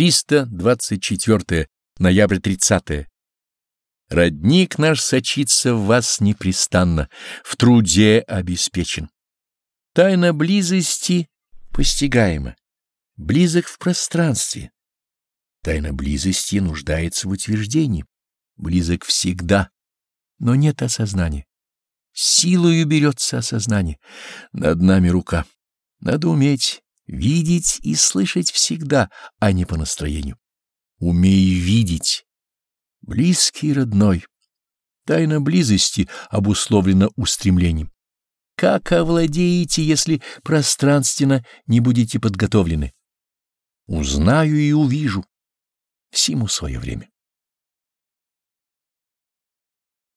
324 ноябрь 30 Родник наш сочится в вас непрестанно, в труде обеспечен. Тайна близости постигаема, близок в пространстве. Тайна близости нуждается в утверждении, близок всегда, но нет осознания. Силою берется осознание. Над нами рука. Надо уметь видеть и слышать всегда, а не по настроению. Умей видеть. Близкий родной. Тайна близости обусловлена устремлением. Как овладеете, если пространственно не будете подготовлены? Узнаю и увижу. Всему свое время.